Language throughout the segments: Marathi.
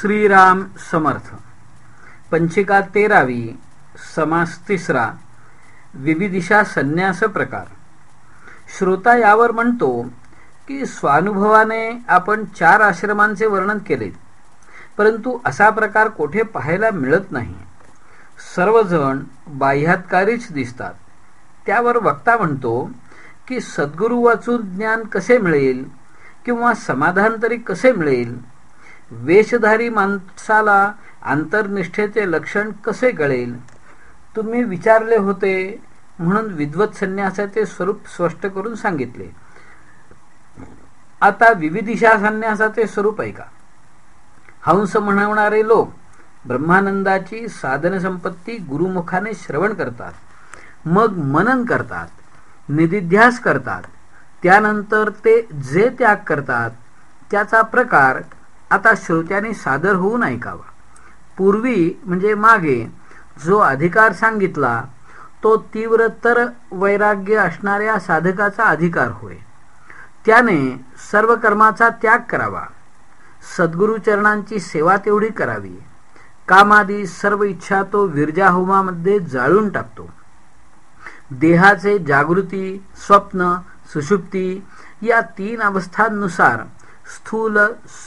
श्रीराम समर्थ. पंचिका तेरावी समास तिसरा विविदिशा संन्यास प्रकार. श्रोता यावर म्हणतो की स्वानुभवाने आपण चार आश्रमांचे वर्णन केले. परंतु असा प्रकार कोठे पाहायला मिळत नाही. सर्वजण बाह्यातकारीच दिसतात. त्यावर वक्ता म्हणतो की सद्गुरू वाचून ज्ञान कसे मिळेल किंवा समाधान तरी कसे मिळेल? वेशधारी माणसाला आंतरनिष्ठेचे लक्षण कसे कळेल? तुम्ही विचारले होते म्हणून विद्वत संन्यासाचे स्वरूप स्पष्ट करून सांगितले. आता विविधिशा संन्यासाचे स्वरूप ऐका. हंस म्हणवणारे लोक ब्रह्मानंदाची साधन संपत्ती गुरुमुखाने श्रवण करतात मग मनन करतात निधिध्यास करतात त्यानंतर ते जे त्याग करतात त्याचा प्रकार आता श्रोत्याने सादर होऊन ऐकावा पूर्वी म्हणजे मागे जो अधिकार सांगितला तो तीव्रतर वैराग्य असणाऱ्या साधकाचा अधिकार होय. त्याने सर्व कर्माचा त्याग करावा. सद्गुरुचरणांची सेवा तेवढी करावी. कामादी सर्व इच्छा तो विरजाहोमामध्ये जाळून टाकतो. देहाचे जागृती स्वप्न सुषुप्ती या तीन अवस्थांनुसार स्थूल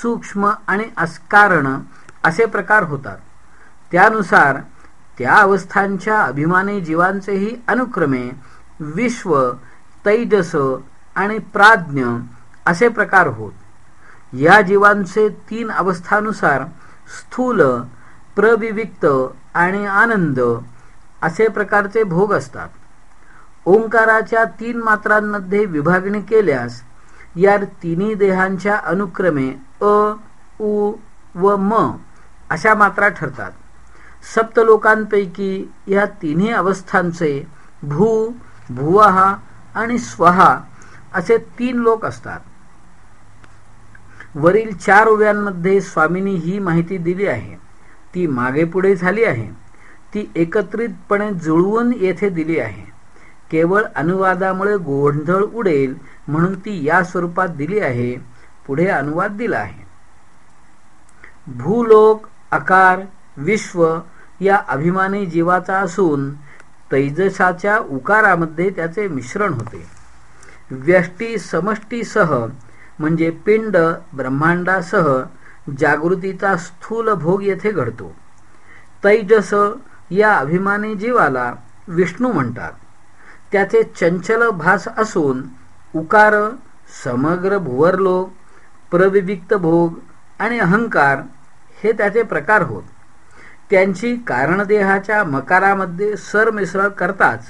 सूक्ष्म आणि अस्कारण असे प्रकार होतात. त्यानुसार त्या अवस्थांच्या अभिमानी जीवांचेही अनुक्रमे विश्व तैजस आणि प्राज्ञ असे प्रकार होत. या जीवांचे तीन अवस्थानुसार स्थूल प्रविविक्त आणि आनंद असे प्रकारचे भोग असतात. ओंकाराच्या तीन मात्रांमध्ये विभागणी केल्यास या तिन्ही देहांच्या अनुक्रमे अ उ व म अशा मात्रा ठरतात. सप्त लोकांपैकी या तिन्ही अवस्थांचे भू भुवहा आणि स्वहा असे तीन लोक असतात. वरील चार उव्यांमध्ये स्वामींनी ही माहिती दिली आहे. ती मागे पुढे झाली आहे. ती एकत्रितपणे जुळवून येथे दिली आहे. केवळ अनुवादामुळे गोंधळ उडेल म्हणून ती या स्वरूपात दिली आहे पुढे अनुवाद दिला आहे. भूलोक आकार विश्व या अभिमानी जीवाचा असून तैजसाच्या उकारामध्ये त्याचे मिश्रण होते. व्यष्टी समष्टीसह म्हणजे पिंड ब्रह्मांडासह जागृतीचा स्थूल भोग येथे घडतो. तैजस या अभिमानी जीवाला विष्णू म्हणतात. त्याचे चंचल भास असून उकार समग्र भुवरलोक प्रविविक्त भोग आणि अहंकार हे त्याचे प्रकार होत. त्यांची कारणदेहाच्या मकारामध्ये सरमिसळ करताच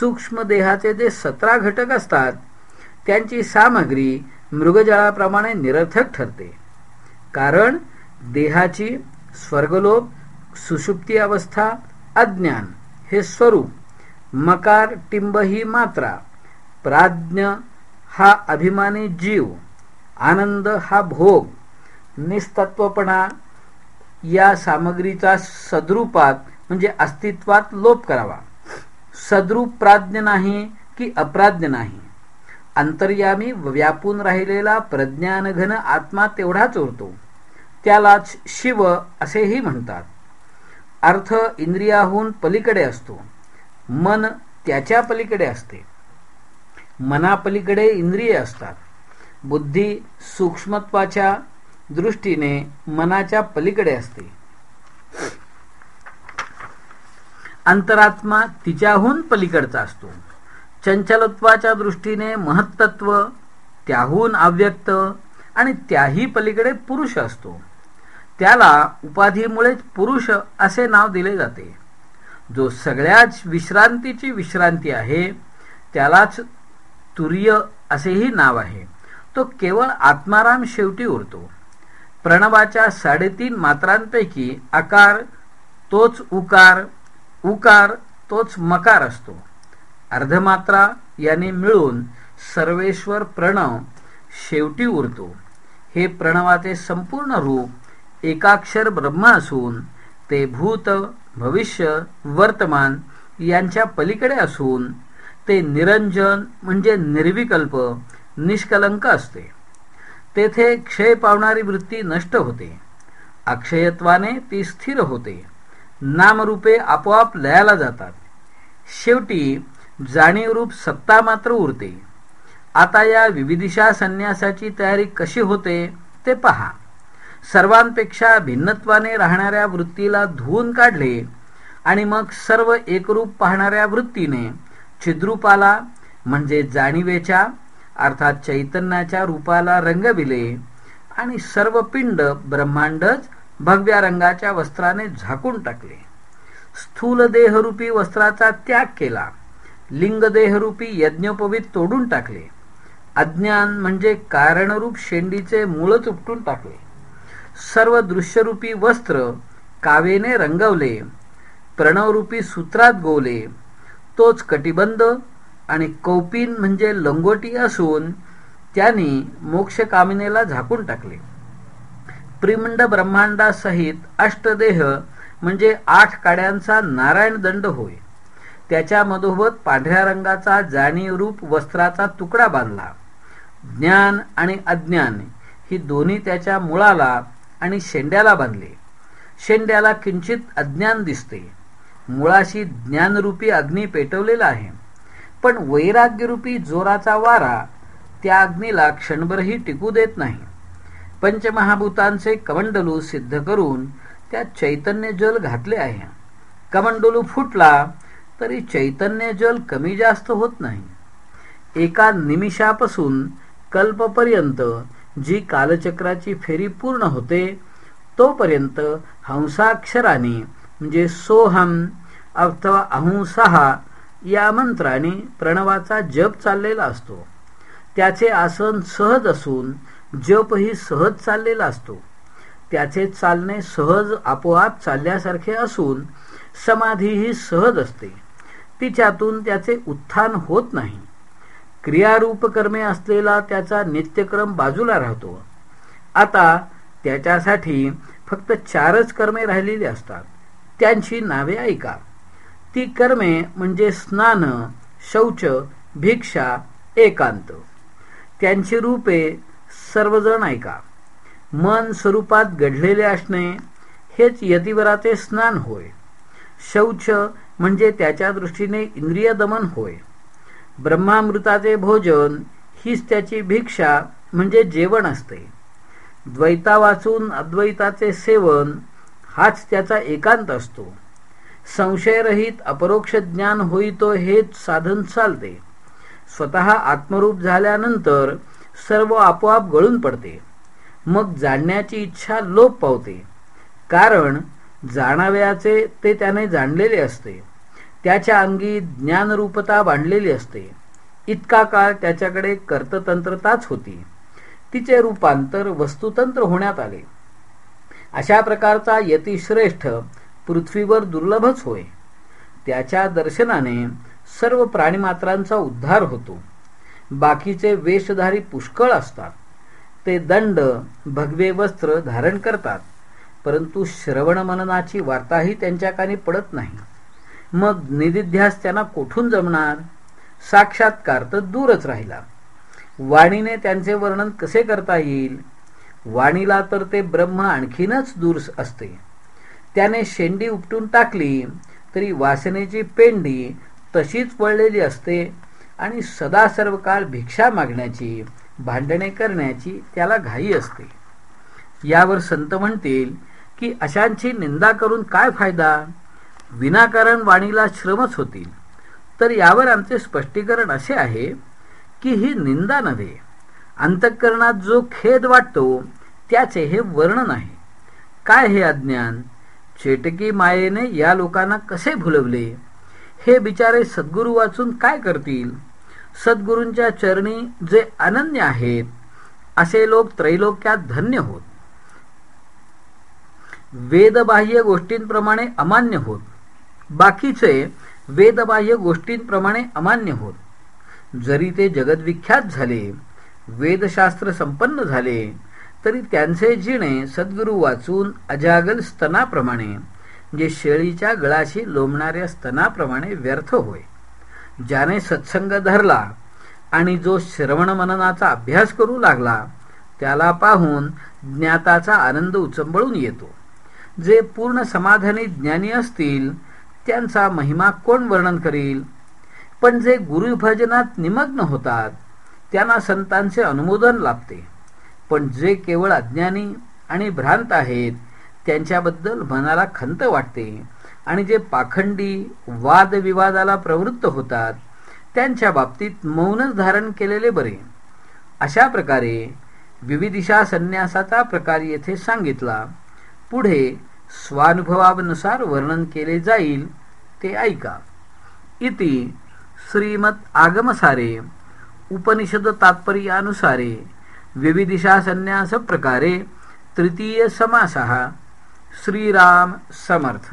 सूक्ष्म देहाचे जे सतरा घटक असतात त्यांची सामग्री मृगजळाप्रमाणे निरर्थक ठरते. कारण देहाची स्वर्गलोक सुषुप्ती अवस्था अज्ञान हे स्वरूप मकार टिंब ही मात्रा. प्राज्ञ हा अभिमानी जीव आनंद हा भोग. निस्तत्वपणा या सामग्रीचा सद्रूपात म्हणजे अस्तित्वात लोप करावा. सद्रूप प्राज्ञ नाही की अप्राज्ञ नाही. अंतर्यामी व्यापून राहिलेला प्रज्ञानघन आत्मा तेवढाच उरतो त्यालाच शिव असेही म्हणतात. अर्थ इंद्रियाहून पलीकडे असतो. मन त्याच्या पलीकडे असते. मनापलीकडे इंद्रिय असतात. बुद्धी सूक्ष्मत्वाच्या दृष्टीने मनाच्या पलीकडे असते. अंतरात्मा तिच्याहून पलीकडचा असतो. चंचलत्वाच्या दृष्टीने महत्त्व त्याहून अव्यक्त आणि त्याही पलीकडे पुरुष असतो. त्याला उपाधीमुळेच पुरुष असे नाव दिले जाते. जो सगळ्याच विश्रांतीची विश्रांती आहे त्यालाच तुर्य असेही नाव आहे. तो केवळ आत्माराम शेवटी उरतो. प्रणवाच्या साडेतीन मात्रांपैकी आकार तोच उकार उकार तोच मकार असतो. अर्धमात्रा याने मिळून सर्वेश्वर प्रणव शेवटी उरतो. हे प्रणवाचे संपूर्ण रूप एकाक्षर ब्रह्म असून ते भूत भविष्य वर्तमान यांच्या पलीकडे असून ते निरंजन म्हणजे निर्विकल्प निष्कलंक असते. तेथे क्षय पावणारी वृत्ती नष्ट होते. अक्षयत्वाने ती स्थिर होते. नामरूपे आपोआप लयाला जातात. शेवटी जाणीवरूप सत्ता मात्र उरते. आता या विविधिशा संन्यासाची तयारी कशी होते ते पहा. सर्वांपेक्षा भिन्नत्वाने राहणाऱ्या वृत्तीला धुवून काढले आणि मग सर्व एकरूप पाहणाऱ्या वृत्तीने छिद्रूपाला म्हणजे जाणीवेच्या अर्थात चैतन्याच्या रूपाला रंगविले आणि सर्व पिंड ब्रह्मांडच भगव्या रंगाच्या वस्त्राने झाकून टाकले. स्थूल देहरूपी वस्त्राचा त्याग केला. लिंग देहरूपी यज्ञोपवीत तोडून टाकले. अज्ञान म्हणजे कारणरूप शेंडीचे मूळच उपटून टाकले. सर्व दृश्यरूपी वस्त्र कावेने रंगवले प्रणवरूपी सूत्रात गोवले. तोच कटिबंध आणि कौपिन म्हणजे लंगोटी असून त्यांनी मोक्षकामिनेला झाकून टाकले. प्रिमंड ब्रह्मांडासहित अष्टदेह म्हणजे आठ काड्यांचा नारायण दंड होय. त्याच्या मधोबत पांढऱ्या रंगाचा जाणीवरूप वस्त्राचा तुकडा बांधला. ज्ञान आणि अज्ञान ही दोन्ही त्याच्या मुळाला आणि शेंड्याला बांधले. शेंड्याला किंचित अज्ञान दिसते. मुळाशी ज्ञानरूपी अग्नी पेटवलेला आहे. पण वैराग्यरूपी जोराचा वारा त्या अग्नीला क्षणभरही टिकू देत नाही. पंचमहाभूतांचे कमंडलू सिद्ध करून त्यात चैतन्य जल घातले आहे. कमंडलू फुटला तरी चैतन्य जल कमी जास्त होत नाही. एका निमिषापासून कल्पपर्यंत जी कालचक्राची फेरी पूर्ण होते तोपर्यंत हंसाक्षराने म्हणजे सोहम अथवा अहुंसहा या मंत्राने प्रणवाचा जप चाललेला असतो. त्याचे आसन सहज असून जपही सहज चाललेला असतो. त्याचे चालणे सहज आपोआप चालल्यासारखे असून समाधीही सहज असते. तिच्यातून त्याचे उत्थान होत नाही. क्रियारूप कर्मे असलेला त्याचा नित्यक्रम बाजूला राहतो. आता त्याच्यासाठी फक्त चारच कर्मे राहिलेली असतात. त्यांची नावे ऐका. ती कर्मे म्हणजे स्नान शौच भिक्षा एकांत. त्यांची रूपे सर्वजण ऐका. मन स्वरूपात घडलेले असणे हेच यतिवराचे स्नान होय. शौच म्हणजे त्याच्या दृष्टीने इंद्रिय दमन होय. ब्रह्मामृताचे भोजन हीच त्याची भिक्षा म्हणजे जेवण असते. द्वैता वाचून अद्वैताचे सेवन हाच त्याचा एकांत असतो. संशयरहित अपरोक्ष ज्ञान होईतो हेच साधन चालते. स्वतः आत्मरूप झाल्यानंतर सर्व आपोआप गळून पडते. मग जाणण्याची इच्छा लोप पावते. कारण जाणाव्याचे ते त्याने जाणलेले असते. त्याच्या अंगी ज्ञानरूपता बांधलेली असते. इतका काळ त्याच्याकडे कर्ततंत्रताच होती. तिचे रूपांतर वस्तुतंत्र होण्यात आले. अशा प्रकारचा यतिश्रेष्ठ पृथ्वीवर दुर्लभच होय. त्याच्या दर्शनाने सर्व प्राणीमात्रांचा उद्धार होतो. बाकीचे वेशधारी पुष्कळ असतात. ते दंड भगवे वस्त्र धारण करतात. परंतु श्रवण मननाची वार्ताही त्यांच्या कानी पडत नाही. मग निधिध्यास त्यांना कोठून जमणार? साक्षात्कार तर दूरच राहिला. वाणीने त्यांचे वर्णन कसे करता येईल? वाणीला तर ते ब्रह्म आणखीनच दूर असते. त्याने शेंडी उपटून टाकली तरी वासनेची पेंडी तशीच वळलेली असते आणि सदा सर्व काळ भिक्षा मागण्याची भांडणे करण्याची त्याला घाई असते. यावर संत म्हणतील की अशांची निंदा करून काय फायदा? विनाकारण वाणीला श्रमच होतील. तर यावर आमचे स्पष्टीकरण असे आहे की ही निंदा नव्हे. अंतःकरणात जो खेद वाटतो त्याचे हे वर्णन आहे. काय हे अज्ञान? चेटकी मायेने या लोकांना कसे भुलवले? हे बिचारे सद्गुरू वाचून काय करतील? सद्गुरूंच्या चरणी जे अनन्य आहेत असे लोक त्रैलोक्यात धन्य होत. वेदबाह्य गोष्टींप्रमाणे अमान्य होत. बाकीचे वेदबाह्य गोष्टींप्रमाणे अमान्य होत. जरी ते जगद्विख्यात झाले वेदशास्त्र संपन्न झाले तरी त्यांचे जिणे सद्गुरू वाचून अजागल स्तनाप्रमाणे जे शेळीच्या गळाशी लोंबणाऱ्या स्तनाप्रमाणे व्यर्थ होय. ज्याने सत्संग धरला आणि जो श्रवण मननाचा अभ्यास करू लागला त्याला पाहून ज्ञाताचा आनंद उचंबळून येतो. जे पूर्ण समाधानी ज्ञानी असतील त्यांचा महिमा कोण वर्णन करील? पण जे गुरुभजनात निमग्न होतात त्यांना संतांचे अनुमोदन लाभते. पण जे केवळ अज्ञानी आणि भ्रांत आहेत त्यांच्याबद्दल मनाला खंत वाटते. आणि जे पाखंडी वादविवादाला प्रवृत्त होतात त्यांच्या बाबतीत मौनच धारण केलेले बरे. अशा प्रकारे विविदिशा संन्यासाचा प्रकार येथे सांगितला. पुढे स्वानुभवानुसार वर्णन केले जाईल ते ऐका. इति श्रीमत आगमसारे उपनिषद तात्पर्यानुसारे विविदिशा संन्यास प्रकारे तृतीय समासः श्रीराम समर्थ।